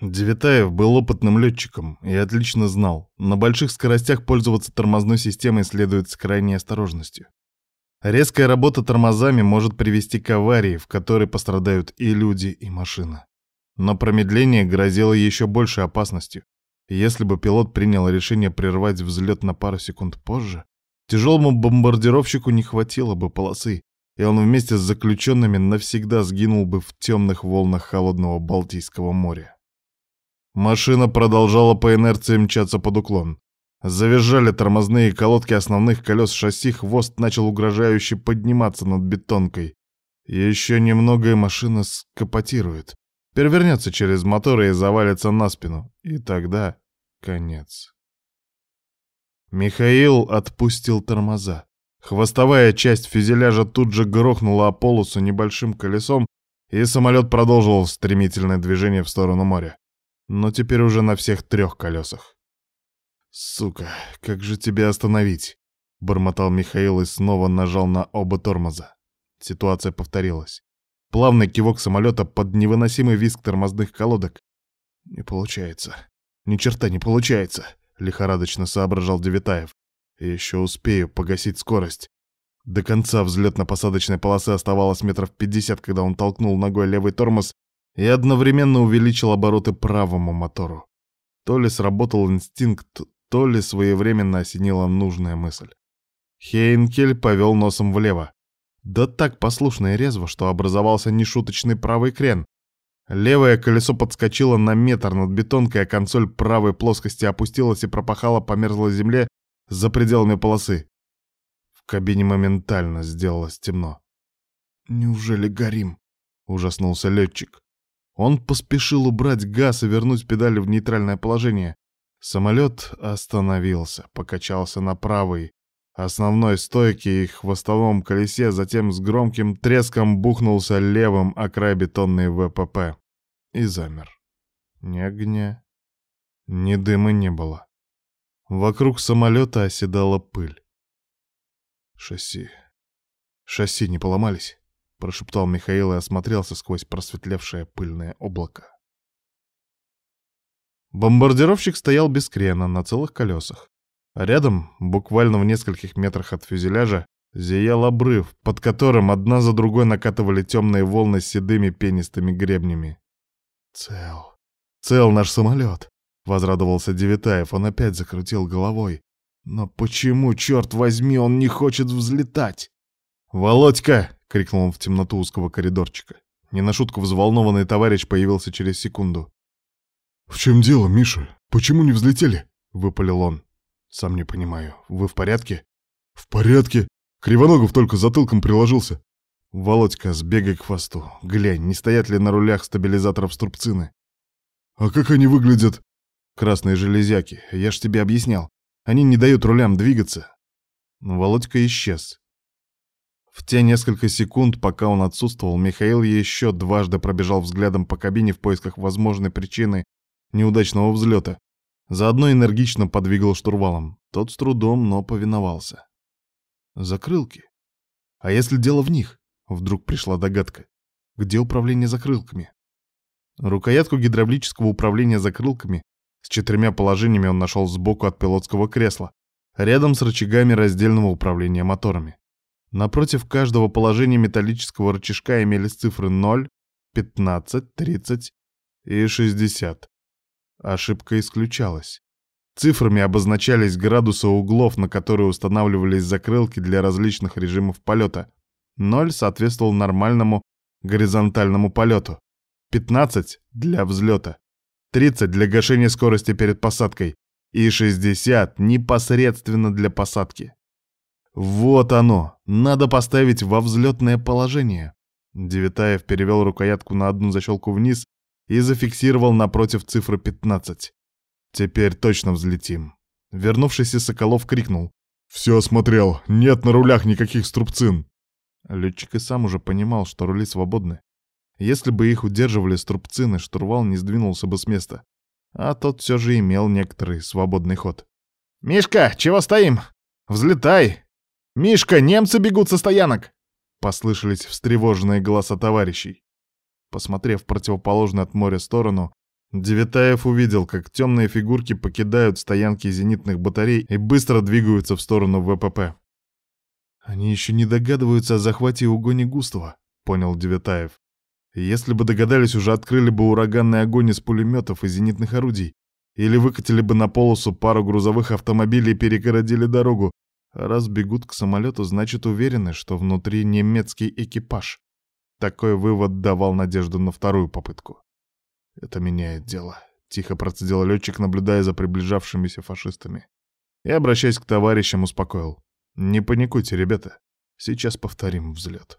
Девятаев был опытным летчиком и отлично знал, на больших скоростях пользоваться тормозной системой следует с крайней осторожностью. Резкая работа тормозами может привести к аварии, в которой пострадают и люди, и машина. Но промедление грозило еще большей опасностью. Если бы пилот принял решение прервать взлет на пару секунд позже, тяжелому бомбардировщику не хватило бы полосы, и он вместе с заключенными навсегда сгинул бы в темных волнах холодного Балтийского моря. Машина продолжала по инерции мчаться под уклон. Завизжали тормозные колодки основных колес шасси, хвост начал угрожающе подниматься над бетонкой. Еще немного и машина скопотирует. Перевернется через моторы и завалится на спину. И тогда конец. Михаил отпустил тормоза. Хвостовая часть фюзеляжа тут же грохнула о полосу небольшим колесом, и самолет продолжил стремительное движение в сторону моря. Но теперь уже на всех трех колесах. «Сука, как же тебя остановить?» — бормотал Михаил и снова нажал на оба тормоза. Ситуация повторилась. Плавный кивок самолета под невыносимый визг тормозных колодок. «Не получается. Ни черта не получается», — лихорадочно соображал Девятаев. «Еще успею погасить скорость». До конца взлетно-посадочной полосы оставалось метров пятьдесят, когда он толкнул ногой левый тормоз и одновременно увеличил обороты правому мотору. То ли сработал инстинкт, то ли своевременно осенила нужная мысль. Хейнкель повел носом влево. Да так послушно и резво, что образовался нешуточный правый крен. Левое колесо подскочило на метр над бетонкой, а консоль правой плоскости опустилась и пропахала по мерзлой земле за пределами полосы. В кабине моментально сделалось темно. «Неужели горим?» — ужаснулся летчик. Он поспешил убрать газ и вернуть педали в нейтральное положение. Самолет остановился, покачался на правой, основной стойке и хвостовом колесе, затем с громким треском бухнулся левым о край бетонной ВПП и замер. Ни огня, ни дыма не было. Вокруг самолета оседала пыль. «Шасси... шасси не поломались?» — прошептал Михаил и осмотрелся сквозь просветлевшее пыльное облако. Бомбардировщик стоял без крена, на целых колесах. А рядом, буквально в нескольких метрах от фюзеляжа, зиял обрыв, под которым одна за другой накатывали темные волны с седыми пенистыми гребнями. «Цел, цел наш самолет!» — возрадовался Девятаев, он опять закрутил головой. «Но почему, черт возьми, он не хочет взлетать?» «Володька!» — крикнул он в темноту узкого коридорчика. Не на шутку взволнованный товарищ появился через секунду. «В чем дело, Миша? Почему не взлетели?» — выпалил он. «Сам не понимаю. Вы в порядке?» «В порядке. Кривоногов только затылком приложился». «Володька, сбегай к хвосту. Глянь, не стоят ли на рулях стабилизаторов струбцины?» «А как они выглядят?» «Красные железяки. Я ж тебе объяснял. Они не дают рулям двигаться». Володька исчез. В те несколько секунд, пока он отсутствовал, Михаил еще дважды пробежал взглядом по кабине в поисках возможной причины неудачного взлета. Заодно энергично подвигал штурвалом. Тот с трудом, но повиновался. Закрылки. А если дело в них? Вдруг пришла догадка. Где управление закрылками? Рукоятку гидравлического управления закрылками с четырьмя положениями он нашел сбоку от пилотского кресла, рядом с рычагами раздельного управления моторами. Напротив каждого положения металлического рычажка имелись цифры 0, 15, 30 и 60. Ошибка исключалась. Цифрами обозначались градусы углов, на которые устанавливались закрылки для различных режимов полета. 0 соответствовал нормальному горизонтальному полету. 15 — для взлета. 30 — для гашения скорости перед посадкой. И 60 — непосредственно для посадки. Вот оно! Надо поставить во взлетное положение. Девятаев перевел рукоятку на одну защелку вниз и зафиксировал напротив цифры 15. Теперь точно взлетим. Вернувшийся Соколов крикнул. «Все осмотрел. Нет на рулях никаких струбцин». Летчик и сам уже понимал, что рули свободны. Если бы их удерживали струбцины, штурвал не сдвинулся бы с места. А тот все же имел некоторый свободный ход. «Мишка, чего стоим? Взлетай! Мишка, немцы бегут со стоянок!» Послышались встревоженные голоса товарищей. Посмотрев в противоположную от моря сторону, Девятаев увидел, как темные фигурки покидают стоянки зенитных батарей и быстро двигаются в сторону ВПП. «Они еще не догадываются о захвате и угоне Густава», — понял Девятаев. «Если бы догадались, уже открыли бы ураганный огонь из пулеметов и зенитных орудий, или выкатили бы на полосу пару грузовых автомобилей и перегородили дорогу. Раз бегут к самолету, значит уверены, что внутри немецкий экипаж. Такой вывод давал надежду на вторую попытку. «Это меняет дело», — тихо процедил летчик, наблюдая за приближавшимися фашистами. И, обращаясь к товарищам, успокоил. «Не паникуйте, ребята. Сейчас повторим взлет».